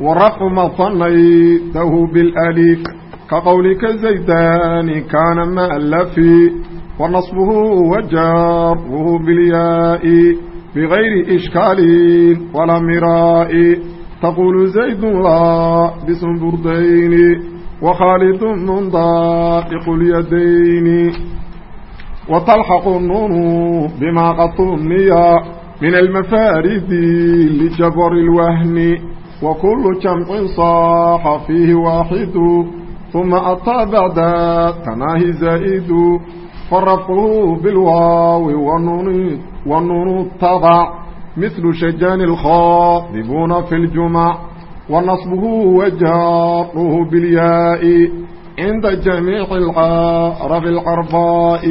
warafcu matanaytahu bilali ka qowlika zaydani kaana ma lafi wa nasbuhu wa jaruhu bilyaa'i bigayri ishkaalin walaa miraa'i taquulu zaydun laa bisun burdayni wa khaalidun mundaaiqu lyadayni wa talxaqu nuunu bimaa qatuniya min almafaaridi lijabari lwahni وكل جمع صاح فيه واحد ثم أتى بعد تناهي زائد فرفعه بالواو والنون والنون تضع مثل شجان الخاطبون في الجمع ونصبه وجاره بالياء عند جميع العرب العرباء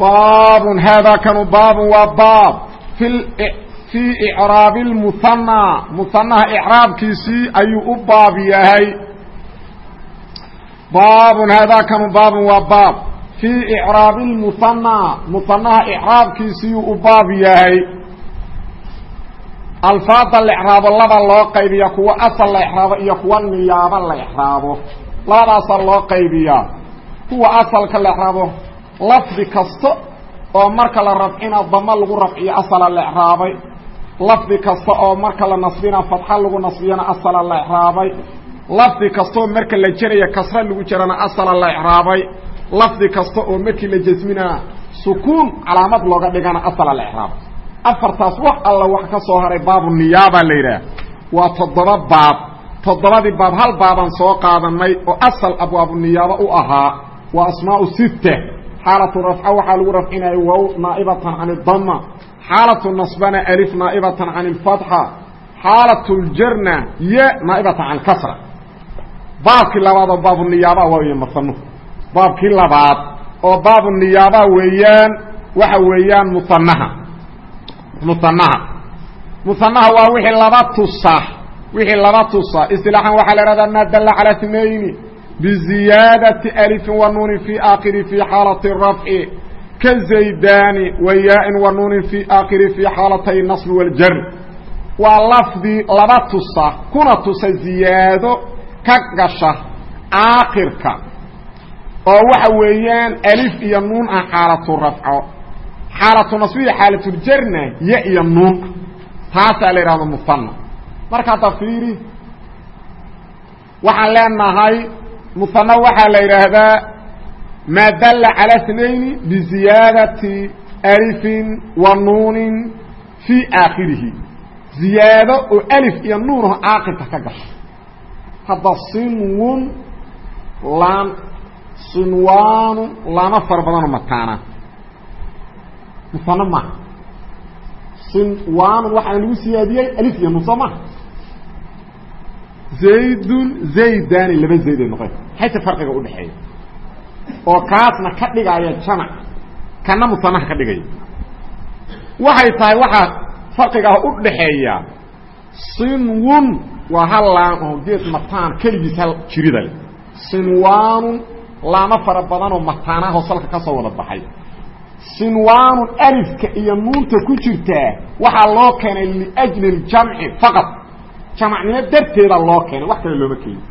باب هذا كان باب وباب fii icraabi lmuhanaa muhanaha icraabkiisii ayuu u baab yahay. Baabun haadaakanu baabun waa baab. Fii icraabi lmuhanaa muhanaha icraabkiisiiyuu u baab yahay. Alfaada la ecraabo laba loo qaybiya kuwa asal la ecraabo iyo kuwa niyaabo la ecraabo labadaasaa loo qaybiyaa kuwa asalka la ecraabo lafdi kasto oo marka la rafcina dama lagu rafciyo asala la ixraabay lafdi kasta oo marka la nasbina fatxa lagu nasbiyana asala la ixraabay lafdi kastaoo marka la jeraya kasra lagu jerana asala la ixraabay lafdi kasta oo markii la jasminaa sukuun calaamad looga dhigana asala la ixraabay afartaas wax alla wax ka soo haray baabu niyaabaa la yidhaah waa toddoba baab. Toddobadii baab hal baabaan soo qaadanay oo asal abwaabu niyaaba u ahaa waa asmaau sitta xaalatu rafca waxaa lagu rafcinaya wow naa'ibatan can idama xaalatu nasbana alif naa'ibatan can ilfatxa xaalatu ljarna ye naa'ibatan can ilkasra baabkii labaad oo baabu niyaaba waay masanu baabkii labaad oo baabu niyaaba weeyaan waxa weeyaan musanaha musanaha musanaha waa wixii laba tusa wixii laba tusa isilaaxan waxaa la ihahdaa maa dalla calaa tnayni biziyaadati alifin wa nuunin fi aakhiri fi xaalati rafci ka zaydani wa yaa-in wa nuunin fi aakhiri fi xaalatay nasbi waljar waa lafdi laba tusa kuna tusa ziyaado ka gasha aakhirka oo waxa weeyaan alif iyo nuun ah xaalatu rafco xaalatu nasbiya xaalatuljarna ya iyo nuun taasaa la yidhahda musanna marka hadda waxaan leenahay musanna waxaa la yidhaahdaa maa dalla cala snayni biziyaadati alifin wa nuunin fii aakhirihi. Ziyaado oo alif iyo nuunaho aakirka ka gasho hadda sinwun laan sinwaanu laama fara badanoo mataana musano maaha. Sinwaanu waxaa lagu siyaadiyey alif iyo nun soo maha zaydun zaydani laba zayday noqon xayta farqiga udhaxeeya oo kaasna ka dhigaya jamac. Kana musanaha ka dhigaya. Waxay tahay waxaa farqigaah udhaxeeya sinwun waa hal laan oo geed mataan keligiis hal jirida leh sinwaanun laamo fara badanoo mataanaho salka ka soo wada baxay. Sinwaanun alifka iyo nuunta ku jirtaa waxaa loo keenay liajli اljamci faqad jamacnimo darteeda loo keenay wax kale looma keenin.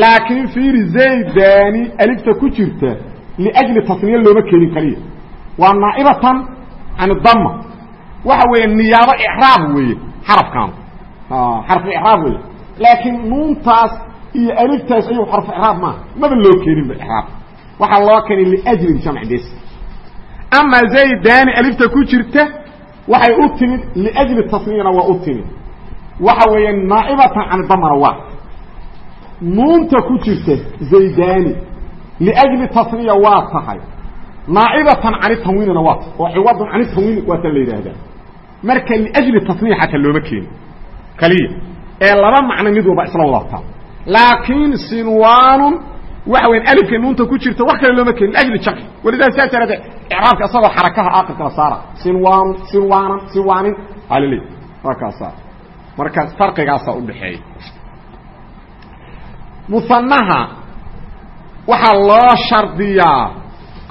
Laakiin fiiri zaydani alifta ku jirta liajli tasniya looma keenin kaliya. Waa naa'ibatan can dama waxa weeye niyaabo icraab weeye xarafkan. Xarfu icraab weeye. Laakiin nuuntaas iyo aliftaas ayuu xarfu icraab maaha. Maba loo keeninba icraab. Waxaa loo keenay liajli اljamci bes. Ama zaydani alifta ku jirta waxay u timid liajli tasniyana waa u timid waxa weeye naa'ibatan can damana waa. Nuunta ku jirta zaydani liajli tasniya waa tahay. Naacibatan cani tanwiinina waa ta oo ciwadun cani tanwiin waa ta la yidhaahdaa. Marka liajli tasniya xataa looma keeni kaliya. Ee laba macno mid walba isla wadataa. Laakiin sinwaanun waxa weyan alifka nuunta ku jirta wax kale looma keeni liajli jamci walidaa saa daraadeed icraabka isagoo xarakaha aakirka la saara. Sinwaanun sinwaanan sinwaanin. Aliley waa kaasa markaas farqigaasaa udhaxeeya musanaha waxaa loo shardiyaa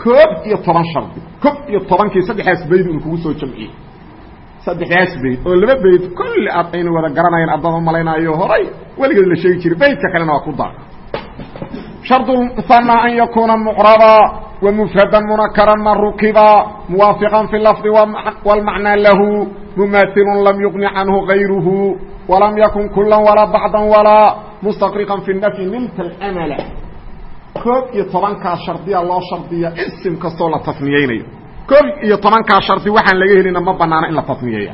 koob iyo toban shardi. Koob iyo tobankii saddexdaas bayd unu kugu soo jamciyey. Saddexdaas bayd oo laba bayd kulli aad ayna wada garanayeen addaan umalaynaayo horay weligeed la sheegi jiray baydka kalena waa ku dar shard musanaa an yakuuna mucraba ومفrda منkرا ma رkiba موaaفقا في اللفظ والمعنى لh مماثل لم يغن عنه غyره ولم يكن كلا ولا بعضا ولا مستقرقا في النفي نلت الأمل koob iyo tobankaa shardiya loo shardiya ism kastoo la tasniyeynayo koob iyo tobankaa shardi waxaan laga helina ma banaano in la tasniyeeya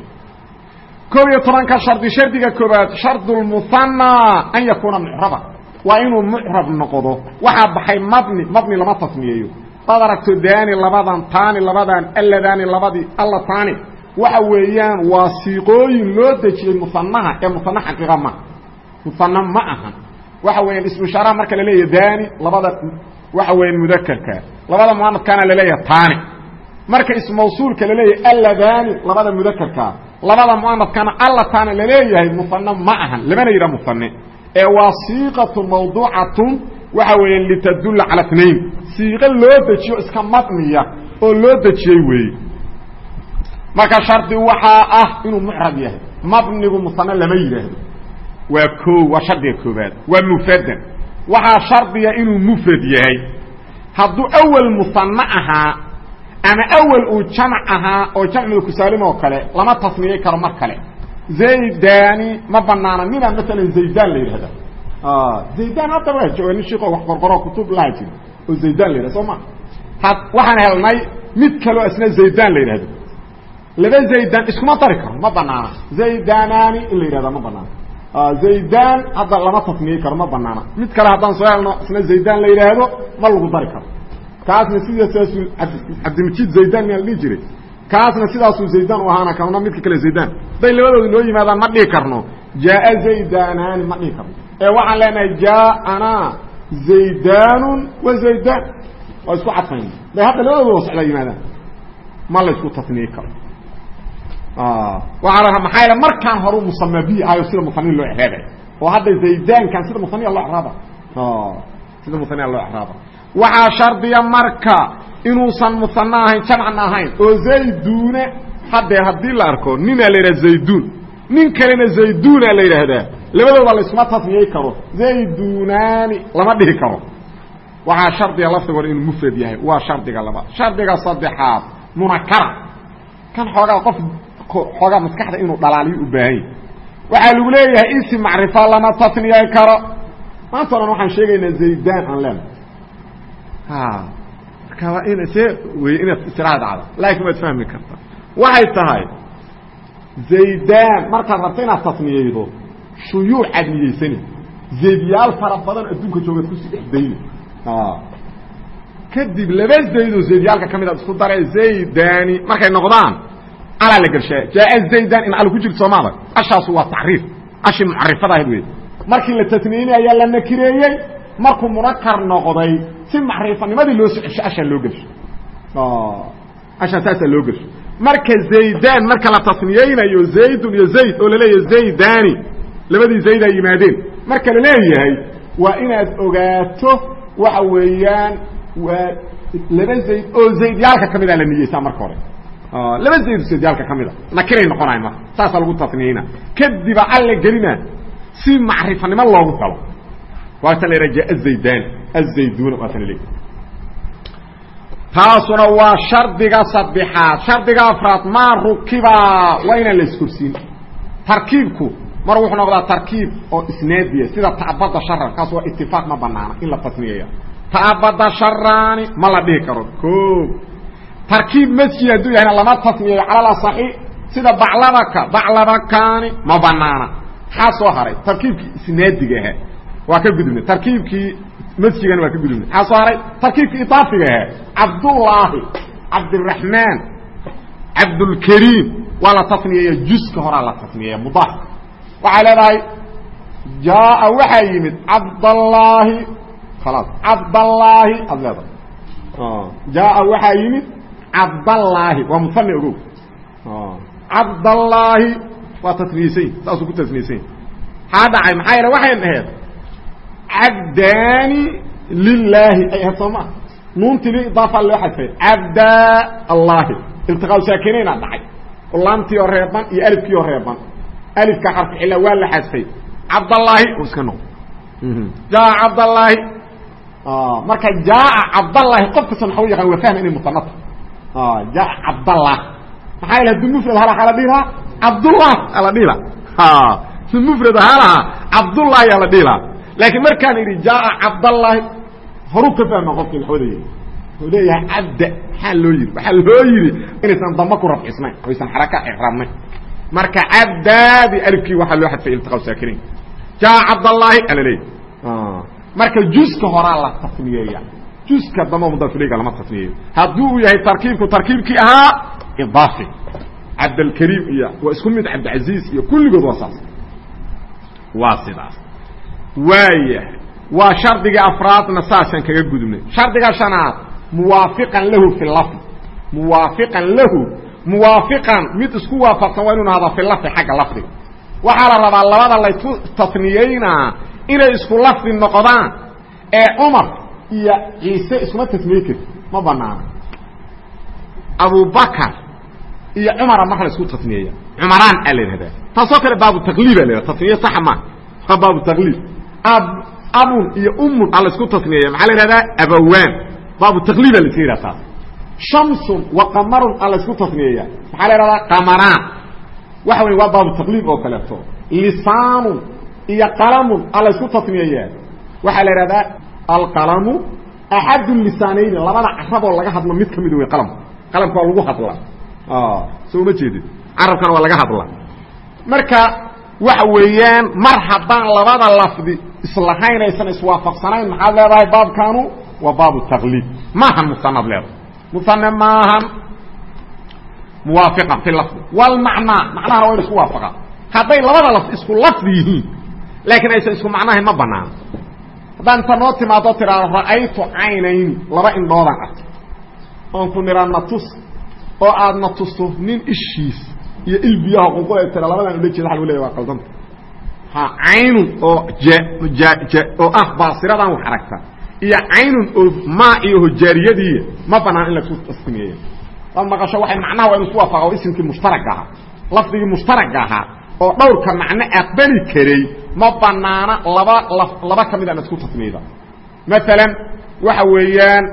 koob iyo tobankaa shardi shardiga koobaad shard الmuثanى an yakuuna mcraba waa inuu mcrab noqdo waxaa baxay mabni mabni lama tasniyeeyo ad aragto daani labadan taani labadan alladaani labadii alla taani. Waxa weeyaan waa siiqooyin loo dejiyey musanaha ee musana xaqiiqa ma musana ma ahan waxa weeyaan ismushaaraha marka la leeyahy daani labada waxa weeyaan mudakerka labada muanadkaana la leeyahay taani. Marka ismawsuulka la leeyahay alladaani labada mudakerkaa labada muanadkana alla taani la leeyahay musana ma ahan lamana yidhaha musane ee waa siiqatu waxa weeyaan litadulla cala tnain siiqo loo dejiyo iska madniya oo loo dejiyey weeye marka shardi waxaa ah inuu mucrab yahay. Mabnigu musane lama yidhaahdo. Waa koo waa shardiga koobaad waa mufradan waxaa shardiga inuu mufrad yahay. Hadduu awel musane ahaa ama awel uu jamc ahaa oo jamciga kusaalim oo kale lama tasniyey karo mar kale. Zaydani ma banaana ninaa maalan zaydan la yidhahda zaydan hadda waa jooga nin shiikoo wax qorqoro kutub laha jira oo zaydan la yidhahda soo ma? Had waxaan helnay mid kaleo isna zaydan la yidhahdo. Laba zaydan iskuma dari karo ma banaana zaydanani in la yidhahda ma banaana zaydan hadda lama tasniyey karo ma banaana mid kale haddaan soo helno isna zaydan la yidhaahdo ma lagu dari karo. Kaasna sidaasaasu cabdimajid zaydan miyaa la dhihi jiray. Kaasna sidaasuu zaydan u ahaana kana midka kale zaydan haday labadooda noo yimaadaan ma dhihi karno. Jaaa zaydanani ma dhihi karno ee waxaan leenahay jaaana zaydanun wa zaydan waa isku cadfayna bay hadda labadooda socdaa yimaadaan. Ma la isku tasniyi karo. Waxaa la maxaa yaele markaan horu musama bi ahayo sida musaniin loo exraabay oo hadda zaydankan sida musaniya loo exraaba sida musaniya loo exraaba waxaa shardiya marka inuusan musane ahayn jamcna ahayn oo zaydune haddee haddii la arko ninaa la yidhaha zaydun nin kalena zayduna la yidhaahdaa labadooda la iskuma tasniyey karo zaydunani lama dhihi karo. Waxaa shardiga lafdigoona inuu mufrad yahay waa shardiga labaad shardiga saddexaad munakara kan xoogaa qof xoogaa maskaxda inuu dhalaaliyo u baahan yahy waxaa lagu leeyahay isim macrifa lama tasniyey karo. Maanta o dhan waxaan sheegaynaa zaydan aan leena marka in see wey inaad istiraha dhacda laakiin waad fahmi karta. Waxay tahay zaydan markaad rabto inaad tasniyeydo shuyuucaad niyeysani zaydyaal fara badan adduunka joogaad ku sii dhex dayna kadib laba zaydoo zaydyaalka ka mid aad isku dare zaydani markay noqdaan alaa la gershaa jaaa zaydan in al ku jirto soomaada ashaasu waa tacriif ashii mucarifada ahayd wey markii la tasniyeynay ayaa la nakireeyey markuu munakar noqday si macrifanimadii loo soo cesho ashaa loo gelsho ashaa saasaa loo gelsho marka zaydan marka la tasniyeynayo zaydun iyo zayd oo la leeyahay zaydani labadii zayd ay yimaadeen. Marka la leeyahay waa inaad ogaato waxa weeyaan waa laba zayd oo zaydyaalka ka mida la niyeysaa marka hore. Laba zayd zaydyaalka ka mida nakiray noqonayan marka saasaa lagu tasniyeyna. Kadiba alla gelina si macrifanimo loogu galo waata la yidhaha jaa zaydani azayduna waata la leeyahy taasuna waa shardiga saddexaad. Shardiga afraad maa rukiba waa inaan la iskorsiin. Tarkiibku mar wuxuu noqdaa tarkiib oo isnaadiya sida ta'abada sharan kaas waa itifaaq ma banaana in la tasniyeeya ta'abada sharaani ma la dhihi karo. O tarkiib masjid hadduu yahayna lama tasniyeeyo. Calala saxi sida baclabaka baclabakaani ma banaana maxaa soo haray tarkiibkii isnaadiga ahaa waa ka gudubnay. Tarkiibkii masjigana waa ka gudubnay. Maxaa soo haray tarkiibkii idaafiga ahaa cabdullaahi cabdiraxmaan cabdulkariim waa la taniyeeya juska horaa la taniyeeya mudaafka waxay leedahay jaaa waxaa yimid cabdallaahi khalaas cabdallaahi aad leedahay. Jaaa waxaa yimid cabdallaahi waa muane ogow. Cabdallaahi waa tasniyeysan saasuu ku tasniyeysan maxaa dhacay maxaa yeele waxay ahayd cabdaani lilaahi ay ahayd soo maa nuuntii liidaafa loo xadfay cabdaa allahi iltiqaa saakinaynaa dhacay. Oo laamtii oo reeban iyo alifkii oo reeban alifka xarfu cilla waa la xadfay cabdallaahi iska noqo jaa cabdallaahi marka jaaa cabdallaahi qof kasta maxau yaqaan waa fahma inay musanata jaa cabdallah maxaa yele haduu mufrad hala ala dhihi lahaa cabdullah ala dhihi laha si mufrad ahaa lahaa cabdullahi ala dhihi lahaa laakiin markaan idhi jaaa cabdallaahi horuu ka fahma qofki naxwadaya wuxuu leeyahay cabda maxaa loo yidhi waxaa loo yidhi inaysan damba ku rafcisnayn oysan xaraka icraabnayn marka cabdaadi alifkii waxaa loo xadfay iltiqaa saakiriin jaa cabdallaahi ala leey marka juska horaa la tasniyeeya. Juska damba mudafiliga lama tasniyeeyo. Haddii uu yahay tarkiibku tarkiibkii ahaa idaafi. Cabdalkariim iyo waa isku mid cabdilcaziiz iyo kulligood waa saas. Waa sidaas. Waaya waa shardigii afraadna saasaan kaga gudubnay. Shardiga shanaad muwaafiqan lahu fi lafdi. Muwaafiqan lahu muwaafiqan mid isku waafaqsan waa inu nahdaa fi lafdi xagga lafdiga waxaa la rabaa labada laysu tasniyeynaa inay isku lafdi noqdaan ee cumar iyo ciise iskuma tasniye karti ma banaano abubakar iyo cumara marka la isku tasniyeeya. Cumaraan aa la yidhahdaa. Taasoo kale baabu taqliiba la yhahda tasniye saxa ma waa baabu taqliib. Ab abun iyo umun aa la isku tasniyeeya. Maxaa la yihahdaa abawaan. Baabu taqliiba la iska yidhaha taas shamsun wa qamarun aa la isku tasniyeeya. Maxaa la yhahdaa qamaraan waxa wey waa baabu taqliib oo kaleeto. Lisaanun iyo qalamun aa la isku tasniyeeya. Waxaa la yidhahdaa alqalamu axadu lisaanayni labada caraboo laga hadlo mid ka mid wey qalamku qalamka waa lagu hadla soo uma jeedid carabkana waa laga hadla marka waxa weeyaan mar haddaan labada lafdi islahayn aysan iswaafaqsanayn maxaad leedahay baabkanu waa baabu taqliib. Maahan musanad leedahay musane maahan muwaafiqan fi lafdi macnahana waa isku waafaqa. Hadday labada lafdi isku lafdi yihiin laakiin aysan isku macnahayn ma banaano haddaan inta noo timaado tiraado ra'aytu caynayni laba indhoodaan arkay oon ku niraa natus oo aad na tusto nin ishiis iyo ilbiyaha qunqula tira labadaan odhan jeeda waa lagu waa qaldanta ha caynun oo ja ja oo ah baasiradan wax aragta iyo caynun oo maa iyo hojaariyadiiya ma banaan in la isku tasmiyeeyo dad maqasho waxay macnaha waa inu isku waafaqa oo isimkii mushtaragga ahaa lafdigii mushtaragga ahaa oo dhowrka macno aqbali karay ma banaana laba laba ka mid aan isku tasmiyda maalan waxa weeyaan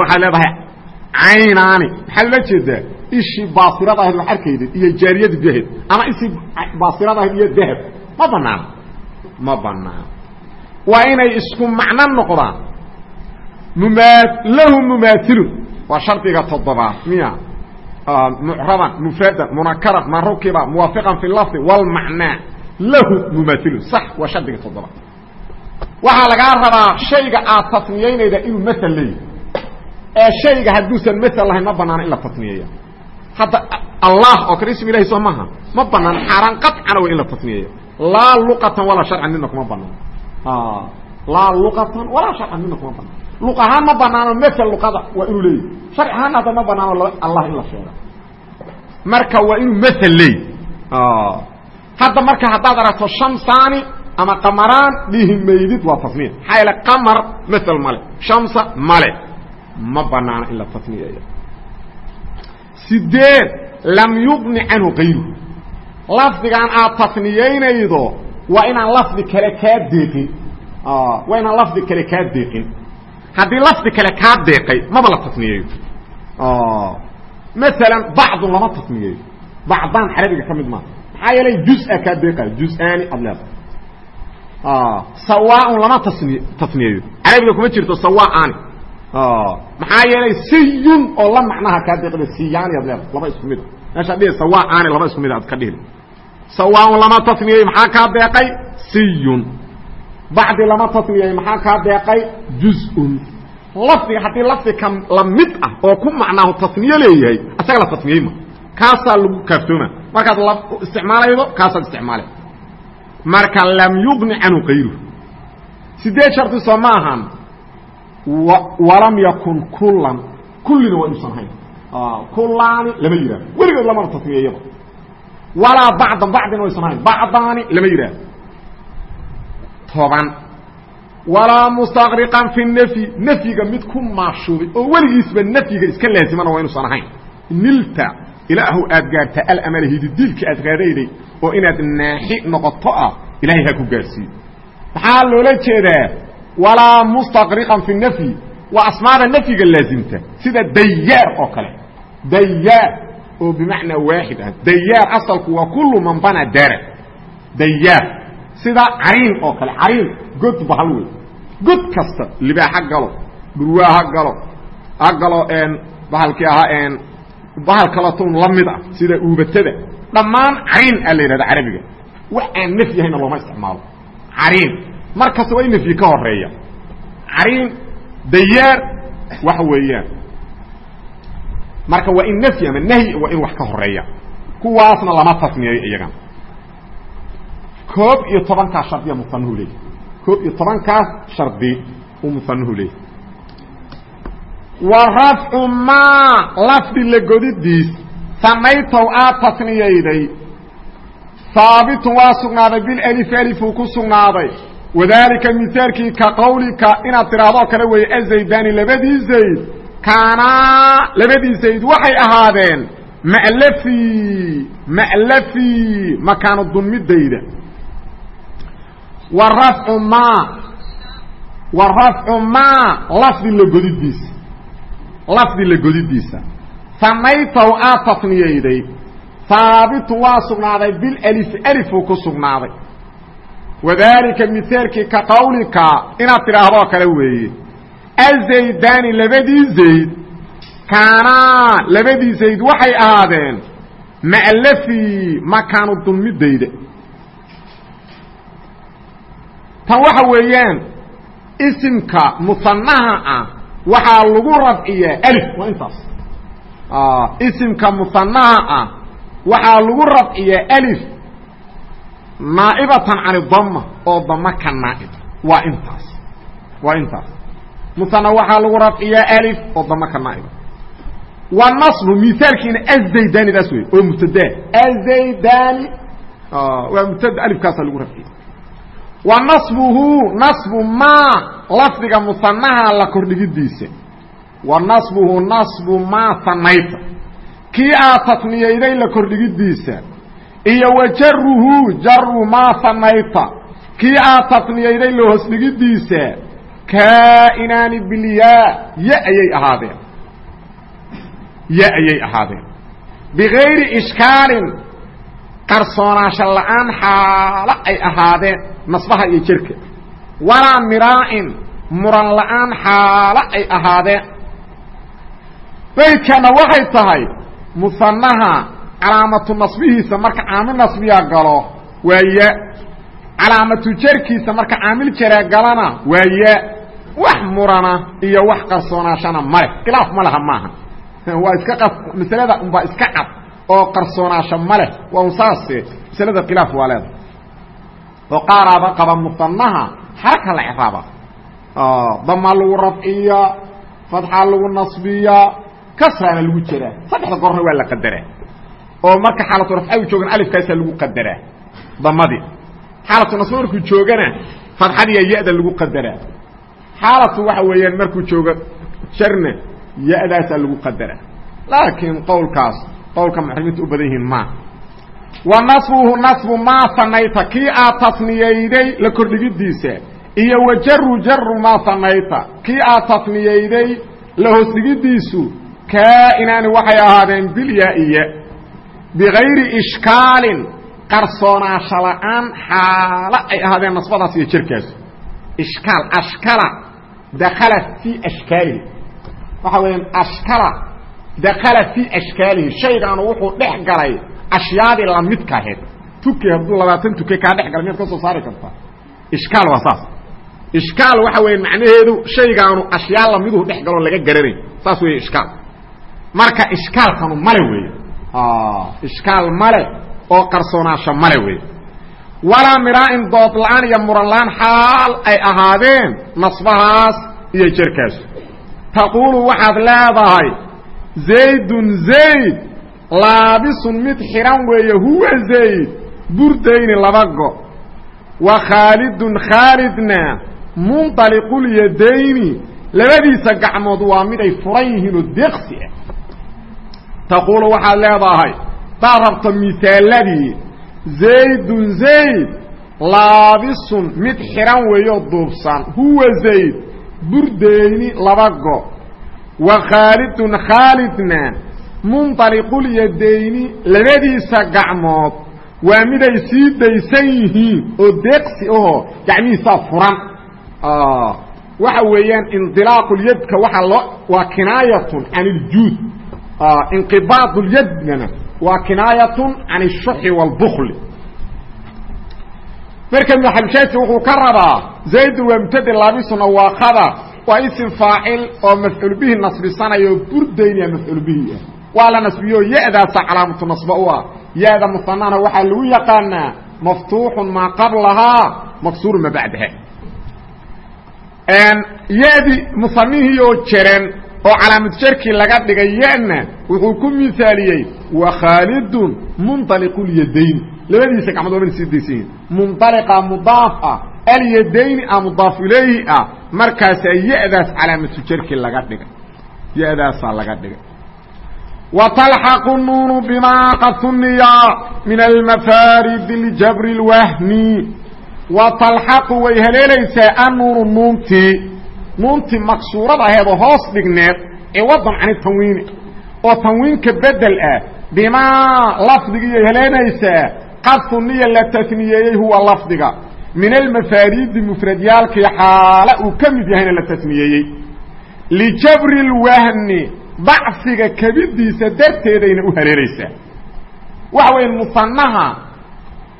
waxaad leedahay caynaani. Maxaa loola jeedaa? Ishii baasirada ahayd wax arkaydid iyo jaariyadu dahab ama ishii baasirada ahayd iyo dahab. Ma banaana. Ma banaana waa inay isku macno noqdaan. Lahu mumaailun waa shardiga toddobaad. Miya mucraban mufradan munakaran man rukiba muwaafiqan fi lafdi walmacnaa lahu mumaailun sax waa shardiga toddobaad. Waxaa lagaa rabaa shayga aad tasniyeynayda inuu masal leeyahy ee shayga hadduusan masal lahayn ma banaano in la tasniyeeya hadda allah oo kale ism ilahi soo maaha ma banaan xaaraan qacana way in la tasniyeeya laa luqatan walaa sharcan midna kuma banaan laa luqatan walaa sharcan midna kuma banaan. Luq ahaan ma banaano masel luqada waa inuu leeyahy sharci ahaanna hadda ma banaano allah in la sheego marka waa inuu masel leeyahy hadda marka haddaad aragto shamsaani ama qamaraan dhihi maydid waa tasniya maxaa yaele qamar masel male shamsa male ma banaano in la tasniyeeyo sideed lam yuqni canhu kayruhu lafdigan aad tasniyeynaydo waa inaan lafdi kale kaa deeqin. Waa inaan lafdi kale kaa deeqin. Haddii lafdi kale kaa deeqay maba la tasniyeeyo. Maalan bacdun lama tasniyeeyo. Bacdaan carabiga ka mid maaha. Maxaa yeelay juz-a kaa deeqayo. Juz-aani aad leedahay sawaaun lama tasni tasniyeeyo. Carabiga kuma jirto sawaaani maxaa yeelay siyun oo la macnaha kaa deeqda siyaani ad leedahay laba isku mid. A meeshaad dhihi sawaaani laba isku mid a ad ka dhihi sawaaun lama tasniyeey maxaa kaa deeqay siyun bacdi lama tasniyeey maxaa kaa deeqay juz-un lafdiga haddii lafdi ka la mid ah oo ku macnaahu tasniye leeyahay isaga la tasniyey ma kaasaa lagu kaaftooma markaad isticmaalaydo kaasaad isticmaale marka lam yuqni canhu kayruhu sideed shardi soo ma ahan walam yakun kulan kullina waa inuusan hayn kulaani lama yidhahdo weligood lamana tasniya iyada walaa bacdan bacdina waysan hayn bacdaani lama yidhahdo toban walaa mustaqriqan fi nafyi. Nafyiga mid ku maashuubay oo weligiisba nafyiga iska laazimana waa inuusan ahayn. Nilta ilaahu aad gaarta alamala hididiilka aad raadayday oo inaad naaxi noqoto ah ilahay ha ku gaarsiiyo. Maxaa loola jeedaa? Walaa mustaqriqan fi nafyi. Waa asmaada nafyiga laazimta. Sida dayaar oo kale. Dayaar oo bimacnaa waaxid ah. Dayaar asalku waa kullu man bana daara dayaar. Sida cariin oo kale. Cariin god bahal wey god kasta libaax ha galo dhurwaa ha galo. Ha galo bahalkii ahaa bahal kaletun la mid ah sida uubatada. Dhammaan cariin aa la yidhahda carabiga wax aan nafyi ahayna looma isticmaalo. Cariin. Markasta waa in nafyi ka horreeya cariin dayaar waxa weeyaan marka waa in nafyi ama nahyi waa in wax ka horreeya. Kuwaasna lama tasniyeeyo iyagana koob iyo tobankaas shardiya musanuhu leeyahy koob iyo tobankaas shardi uu musanuhu leeyahy wa rafcu maa lafdi la godidiis samaytow aad tasniyayday. Haabitun waa sugnaaday bilif alifuu ku sugnaaday. Wadaalika misaalkii ka qawlika inaad tidhaahdoo kale weeye azaydani labadii zayd kaanaa labadii zayd waxay ahaadeen ma'lafii ma'lafii makaanu dunmidayda wa rafcu maa wa rafcu maa lafdi la godidiisa lafdi la godidiisa samaytow aad tasniyayday haabitun waa sugnaaday bilif alifuu ku sugnaaday. Wadaalika misaalkii ka qawlika inaad tidhaahdoo kale weeye azaydani labadii zayd kaanaa labadii zayd waxay ahaadeen ma'lafii makaanu dulmidayda tan waxa weeyaan isimka musanaha ah waxaa lagu rafciyaa alif waa intaas. Isimka musanaha ah waxaa lagu rafciyaa alif naa'ibatan can idama oo dama ka naa'ib. Waa intaas. Waa intaas musana waxaa lagu rafciyaa alif oo dama ka naa'iba wa nasbu mithaalkiina azaydanidaas wey oo mubtadaa azaydani waa mubtada alifkaasaa lagu rafciya wa nasbuhu nasbu maa lafdiga musanaha la kordhigidiisa. Wa nasbuhu nasbu maa sanayta. Kii aad tasniyayday la kordhigidiisa. Iyo wa jaruhu jaru maa sanayta. Kii aad tasniyayday la hoosdhigidiisa kaa'inaani bilyaa ya ayay ahaadeen ya ayay ahaadeen bigayri ishkaalin qarsoonaasho la'aan xaalo ay ahaadeen nasbaha iyo jerka walaa miraa'in muran la'aan xaalo ay ahaadeen baydkana waxay tahay musanaha calaamatu nasbihiisa marka caamil nasbiya galo waa ya calaamatu jerkiisa marka caamil jaraa galana waa ya wax murana iyo wax qarsoonaashana male. Khilaaf ma laha maaha. Waa iska masalada unbaa iska cad oo qarsoonaasho ma waa un saase masalada khilaaf waa leeda oo qaaraaba qaba musanaha xaraka la craaba damaa lagu rafciya fadxaa lagu nasbiya kasraana lagu jeraa saddexda gorna waa la qadaraa oo marka xaalatu rafca u joogan alifkaasaa lagu qadaraa damadii xaalatu nasbi markuu joogana fadxadiya ya-da lagu qadaraa xaalatu waxa weeyaan markuu joogo jarna ya-daasaa lagu qadaraa laakiin qowlkaas qowlka muxrimiinta u badan yihiin ma. Wa nasbuhu nasbu maa sanayta kii aad tasniyayday la kordhigidiisa iyo wa jaru jaru maa sanayta kii aad tasniyayday la hoosdhigidiisu kaa'inaani waxay ahaadeen bilyaa-iya bigayri ishkaalin qarsoonaasho la'aan xaalo ay ahaadeen nasbadaas iyo jerkaas ishkaal ashkala dakala fii ashkaalihi waxa weeyaan ashkala dakala fii ashkaalihi shaygaanu wuxuu dhex galay ashyaadii lamidka ahayd tuke hadduu labaatan tuke kaa dhex galay miyaad ka soo saari kartaa ishkaal waa saas ishkaal waxa weya macnaheedu shaygaanu ashyaa lamiduhu dhex galoo laga garanay saas weeye ishkaal marka ishkaalkanu male weeye ishkaal male oo qarsoonaasho male wey walaa miraa'in dood la'aan iyo muran la'aan xaal ay ahaadeen nasbahaas iyo jerkaas taquulu waxaad leedahay zaydun zayd laabisun mid xihan weeye huwa zayd burdayni laba go. Wa khaalidun khaalidna munطaliqulyadayni labadiisa gacmood waa mid ay furan yihiin oo deeqsi ah. Taquulu waxaad leedahay daad rabto misaaladii zaydun zayd laabisun mid xihan weeyo duubsan huwa zayd burdayni laba go wa khaalidun khaalidna munطaliqulyadayni labadiisa gacmood waa miday sii daysan yihiin oo deeqsi ahoo gacmihiisaa furan waxa weeyaan indilaaqlyadka waaa loo waa kinaayatun can iljuud inqibaadlyadgana waa kinaayatun can الshuxi wاlbukli marka maxalshaadki wuxuu ka rabaa zaydun waa mubtade laabisuna waa khabar waa isim faacil oo mafcuul bihi nasbisanayo burdaynia mafcuul bihi ah waa la nasbiyo ya-daasa calaamatu nasba u ah ya-da musanana waxaa lagu yaqaanaa maftuuxun maa qablahaa maksuuru ma bacdaha ya-di musanihii oo jaran oo calaamad jarkii laga dhigay yana wuxuu ku miaaliyey wakhalidun munaliqlyadayn labadiisa gacmood waana sii daysan yihiin munalia mudaafa ah, alyadayni ah a mudaaf ilayhi ah markaasaa yadaas calaamatu jarkii laga dhigay. Yadaasaa laga dhigay. Watalxaqu nuunu bimaa qatuniya min almafaarid ljabri اlwahmi watalxaqu way haleelaysaa annuunu nuuntii nuuntii maksuuradaheedoo hoos dhigneed ee ciwadan cani tanwiini oo tanwiinka bedel ah bimaa lafdigiiyo heleenaysaa qadfu niya la tasniyeeyey huwa lafdiga. Min almafaariidi mufradyaalkii xaala uu ka mid yahayna la tasniyeeyey lijabri lwahni dacfiga kebidiisa darteedayna u haleelaysaa waxa weya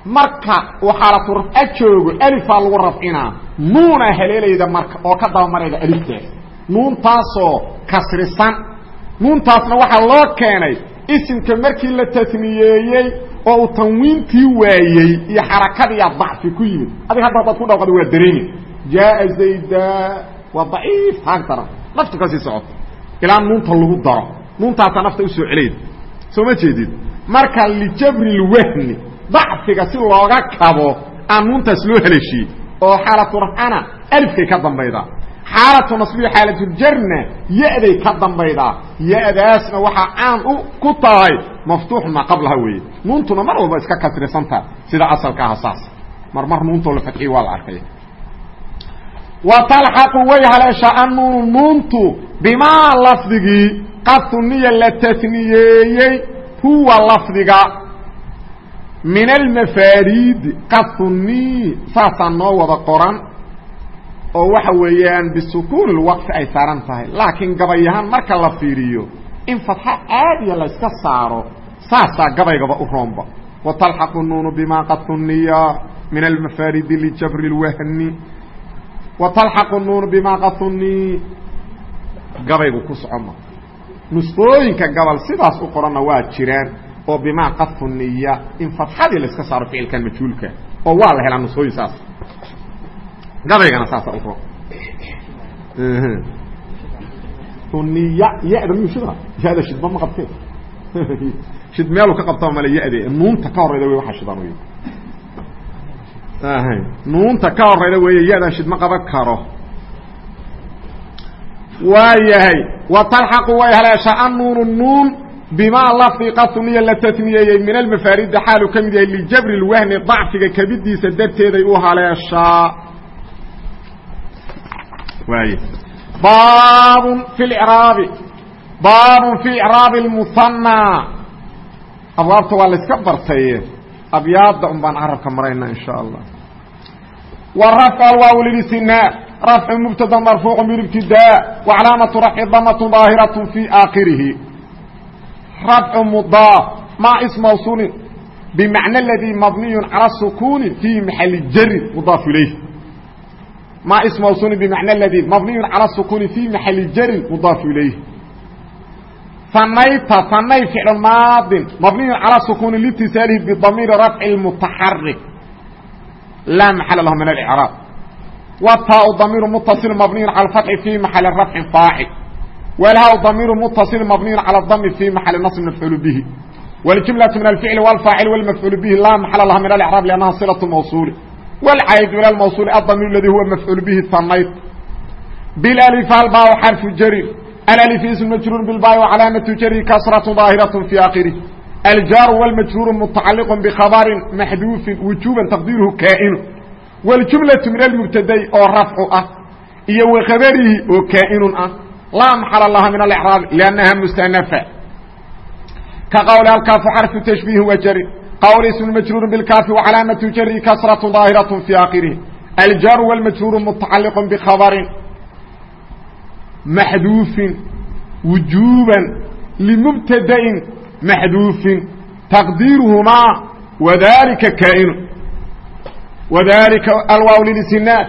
marka uu xaalatu rafca joogo alifaa lagu rafcinaa nuuna haleelayda marka oo ka dabamarayda aliftaas nuuntaasoo kasrisan. Nuuntaasna waxaa loo keenay isimka markii la tasniyeeyey oo uu tanwiintii waayey iyo xarakadiiya dacfi ku yimid. Adig hadda haddaad ku dhawqada waa dareemi. Jaaa zayda waa daciif taag daran naftu ka sii socoto ilaa nuunta lagu daro. Nuuntaasaa nafta u soo celayda soo ma jeedid? Marka lijabri lwahni dacfiga si looga kabo aan nuuntaas loo heleshiyey oo xaalatu rafcana alifkay ka dambaydaa xaalatu nasbiyo xaalatuljarna ya-day ka dambaydaa ya-daasna waxaa caan ku tahay maftuuxuna qablaha weeye. Nuuntuna mar walba iska kasrisan tahay sida asalka aha saas. Mar mar nuuntoo la fadxiyey waa la arkaya watalxaqu way haleeshaa annuunu nuuntu bimaa lafdigii qatuniya la tasniyeeyey huwa lafdiga min almafaariidi qasuni saasaa noo wada qoran oo waxa weeyaan bisukuuni lwaqfi ay saaran tahay. Laakiin gabay ahaan marka la fiiriyo in fatxa caadiya la saaro saasaa gabaygaba u roonba. Wa nuunu bima qad min almafaaridi lijabri اlwahni wa nuunu bima qad gabaygu ku socoma nusqooyinka gabal sidaas u qoranna waa jiraan oo bimaa qadfu niya in fatxadii la iska saaro ficilkan majhuulka oo waa la helaa nusooyin saas gabaygana saasa uqro niya yada miyuu shidra yada shidma ma qabtee shid meelu ka qabtaa male yade nuunta ka horreyda wey waxa shidan wey nuunta ka horeyda weeye ya-dan shidma qaban karo. Waayahay watalxaqu way haleesha annuunu nuun bmaa laiqatu iyo la tniyeeyey min almafaarida xaalu ka mid yahay lijabri wahni dacfiga kebidiisa darteeday u haleeshaa baabun i raabi baabun fi craabi اmuhanaa abwaabta waa layska bartaye abyaada un baan carabka marayna in sha allah wrafc waaw lihi sina rafcu mubtada marfuuq bibtidaa waclaamatu raxi damatun daahiraة fi aakhirihi rafcu mudaaf maa is mawsuulin bimacna aladii mabniyun cala sukuuni fii maxali jari mudaaf ilayhi maa is mawsuulin bimacna aladii mabniyun cala sukuuni fii maxali jarin mudaaf ilayhi fanayta fanay ficlu maadin mabniyun cala sukuuni liitisaalihi bidamiiri rafci اlmutaxarik laa maxala lahu min alcraab wa taa u damiiru mutasil mabniyun cala اfatxi fii maxali rafcin faacil wlha damiiru mutaصil mabniyu calى dami fi maxali naصb mafcuul bihi wاljumlaةu min alficli wاlfaacil wاlmafcuul bihi laa maxala laha min alcraab lannaha silaة mawsuuli wاlcayd ila mawsuuli adamiir ladi huwa mafcuul bihi sanayt bilأlif halbaa xarfu jarir alأlif ism majruur bilbaay wcalaamatu jari kasraة ظaahiraة fi akhirih aljaaru wاlmajruuru mutacaliq bkhabrin maxduufin wujuban taqdiiruhu kaa'inu wاljumlaةu min almubtadai oo rafcu ah iyo wakhabarihi oo kaa'inun ah laa maxala laha min alcraab lannaha mustanafa ka qawli alkaafu xarfu tashbiihi wa jari qawl ism majruur bاlkaafi wcalaamatu jari kasraة ظaahiraة fi akhirih aljaaru wاlmajruuru mutacaliq bkhabrin maxduufin wujuuban limubtadain maxduufin taqdiiruhumaa wadalika kaa'inu wadalika alwaaw lilisinaad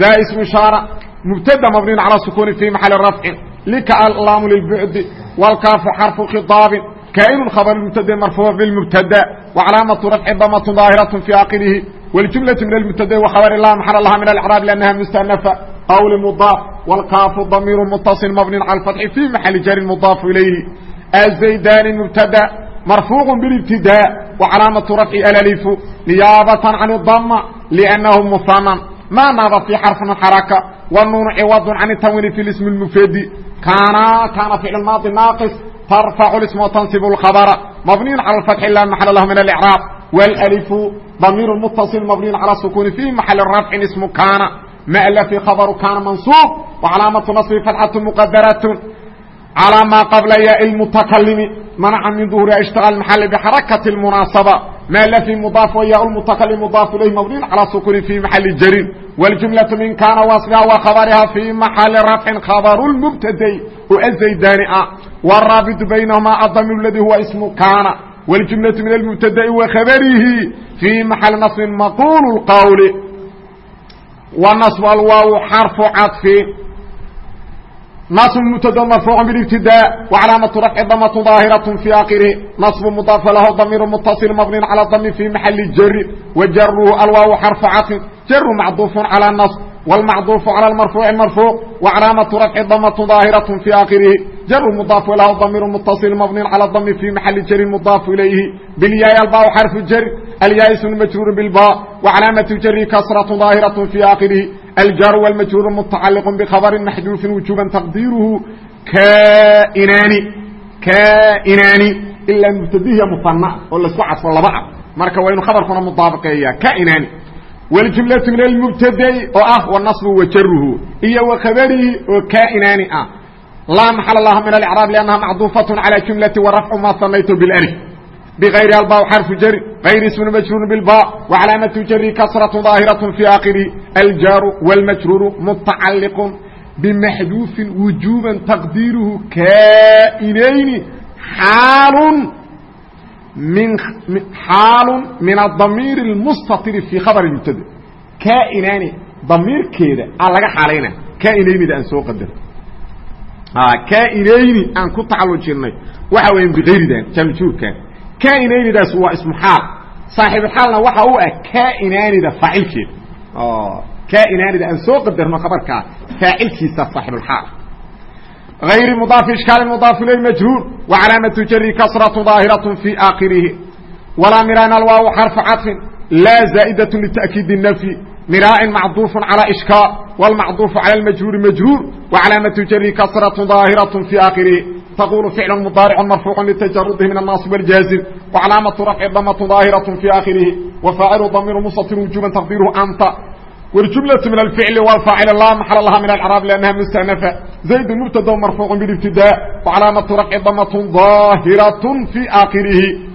daa ismu ishaara mubtada mabniin calى sukuuni fi maxali rafcin lika allaamu lilbucdi wاlkaafu xarfu khiطaabin kaa'inu khabr mubtade marfuuc bilmubtada wacalaamatu rafci damatun daahiraة fi akhirihi wاljumlaةu min almubtada wkhabr la maxala laha min alcraab lannaha mustanafa qwl mdaaf wاlkaafu damiir mutaصil mabni calى اfatxi fi maxali jarin mudaafu ilayhi azaydani mubtada marfuuq bاlاbtida wcalaamaةu rafci alalifu niyaabatan can اdama lأnnahu muhanan ma naaba fi xarfin xaraka wnuunu ciwad can اtanwini fi ism اmufradi kaana kaana ficl maadi naaqis tarfacu ism wtansib اkhabra mabniy calى اfatxi la maxala lah min اlcraab wاlأlifu damiir mutaصil mabniy calى sukuni fi maxali rafcin ismu kaana mlfi khabru kaana mansuub wcalaamatu naصbi fatxatu muqadaraة calى ma qabla ya اlmutakalimi manaca min duhuri ishtaغal maxali bxarakati اmunaasaba mlfi mudaaf ya mutakalim mudaaf ilayh mabniin calى sukuni fi maxali jarin wاljumlaةu min kaana wasfiha wa khabariha fi maxali rafcin khabru mubtadey oo azaydani ah wاraabitu baynahuma adamir ladi huwa ismu kaana wاljumlaةu min almubtada'i wa khabarihi fi maxali naصbin maqul اqwl ونصب الواو حرف عطف نصب مبتدا مرفوع بالابتداء وعلامة رفع ضمة ظاهرة في آخره نصب مضاف له ضمير متصل مبني على الضم في محل جر وجره الواو حرف عطف جر معطوف على النصب والمعطوف على المرفوع المرفوع وعلامة رفع ضمة ظاهرة في آخره جر مضاف له ضمير متصل مبني على الضم في محل جر مضاف إليه بالياء الباء حرف جر الياء اسم مجرور بالباء وعلامة جر كسرة ظاهرة في آخره الجار والمجرور متعلق بخبر محذوف وجوبا تقديره كائنان كائنان إلا مبتديه مثنى ولا سو عطف لبا marka waa inuu khabarkuna mudaabiqeeya كائنان والجملة من المبتدأ oo ah والنصب وجره iyo وخبره oo كائنان ah لا محل لها من الإعراب لأنها معطوفة على جملة ورفع ما صنيت بالألف بغير الباء حرف جر غير اسم مجرور بالباء وعلامة جر كسرة ظاهرة في آخره الجار والمجرور متعلق بمحذوف وجوبا تقديره كائنين حال من حال من الضمير المستطر في خبر المبتدا كائنان ضمير كده على حالينا كائنين ده ان سو قدر كائنين ان كنت تعالجنay waxa weyn bغير jamjuurkan كائنين daas waa ismu xaal saaxiib xaalna waxa uu ah كائنان da faacilkeed oo كائنان da aan soo qadarno khabarka faacilkiisa saaxiib xaal غير مضاف إشكال مضاف إليه مجهول وعلامة جر كسرة ظاهرة في آخره ولا مران الواو حرف عطف لا زائدة لتأكيد النفي مراء معطوف على إشكال والمعطوف على المجهول مجهول وعلامة جر كسرة ظاهرة في آخره تقول فعل مضارع مرفوع لتجرده من الناصب والجازم وعلامة رفع ضمة ظاهرة في آخره وفاعل ضمير مستتر وجوبا تقديره أنت والجملة من الفعل والفاعل لا محل لها من الإعراب لأنها مستأنفة زيد مبتدا مرفوع بالابتداء وعلامة رفع ضمة ظاهرة في آخره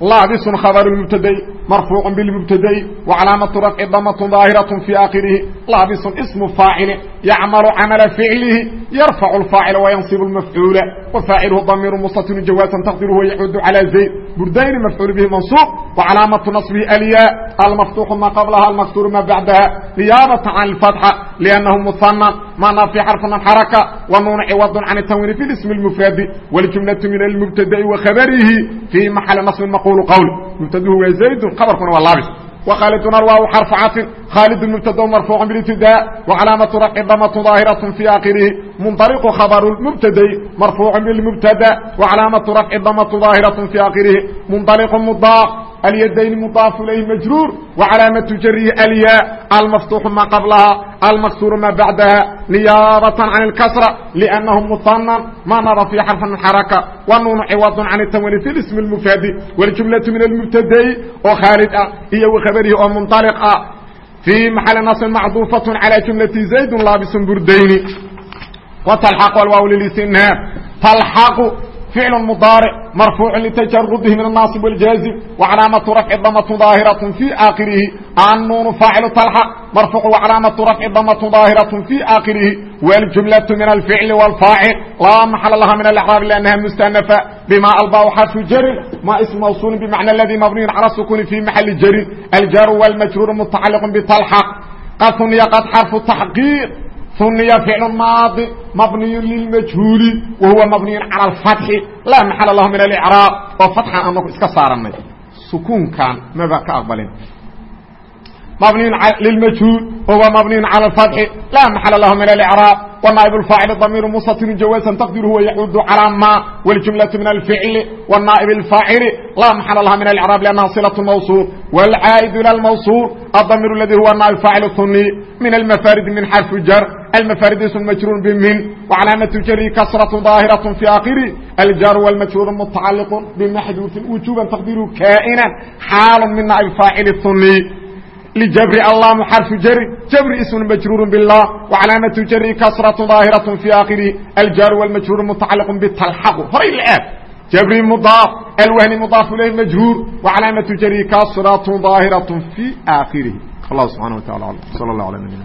لابس خبر المبتدا مرفوع بالمبتدا وعلامة رفع ضمة ظاهرة في آخره لابس اسم فاعل يعمل عمل فعله يرفع الفاعل وينصب المفعول وفاعله ضمير مستتر جوازا تقديره ويعود على زيد بردين مفعول به منصوب وعلامة نصبه الياء المفتوح ما قبلها المكسور ما بعدها نيابة عن الفتحة لأنه مثنى mعنaa في xرفna xركة ونuن cوض عن التنوين في اسم المفرد والجملة من المبتدأ وخبره في محل نصب مقول قول مبتdhu waa زaيد خبرkuna waa laabs وkhالدna rwاه xرف cطف khالد مبتدأ مرفوع بالابتداء وعلاaمة رفع ضمة ظاaهرة في آkخره منطلق خبر المبتدأ مرفوع بالمبتدأ وعلاaمة رفع ضمة ظاaهرة في آkخره منطلق مضاف اليدين مضاف إليه مجرور وعلاaمة جره الياء المفتوح ما قبلها المكسور ما بعدها نياaبة عن الكسرة لأنه مثنى ما نر في حرف حركة ونون عوض عن التنوين في الاسم المفرد والجملة من المبتدأ oo khاaرج ah iyo وخبره oo منطلق ah في محل نصب معطوفة على جملة زaيد lاaبس بردين وتلحق الواو للاستنهاab تلحق فعل مضارع مرفوع لتجرده من الناصب والجازم وعلامة رفع ضمة ظاهرة في آخره النون فاعل تلحق مرفوع وعلامة رفع ضمة ظاهرة في آخره والجملة من الفعل والفاعل لا محل لها من الإعراب لأنها مستأنفة بما الباء حرف جر ما اسم موصول بمعنى الذي مبني على السكون في محل جر الجر والمجرور متعلق بتلحق قد ثني قد حرف تحقيق ثني فعل ماضي مبني للمجهول وهو مبني على الفتح لا محل له من الإعراب وفتحا أنه iska saaranay سكونكان maba ka أقبلin مبني للمجهول وهو مبني على الفتح لا محل له من الإعراب والنائب الفاعل ضمير مستتر جوازا تقديره ويعود على ما والجملة من الفعل والنائب الفاعل لا محل لها من الإعراب لأنها صلة الموصول والعائد إلى الموصول الضمير الذي هو النائب الفاعل الثني من المفارد من حرف الجر المفارد اسم مجرور بمن وعلامة جره كسرة ظاهرة في آخره الجار والمجرور متعلق بمحذوف وجوبا تقديره كائنا حال من نائب الفاعل الثني لجبر اللام حرف جر جبر اسم مجرور بالله وعلامة جره كسرة ظاهرة في آخره الجار والمجرور متعلق بالتلحق هري الآب جبر مضاف الوهن مضاف إليه مجهور وعلامة جره كسرة ظاهرة في آخره الله سبحانه وتعالى صلى الله عليه وسلم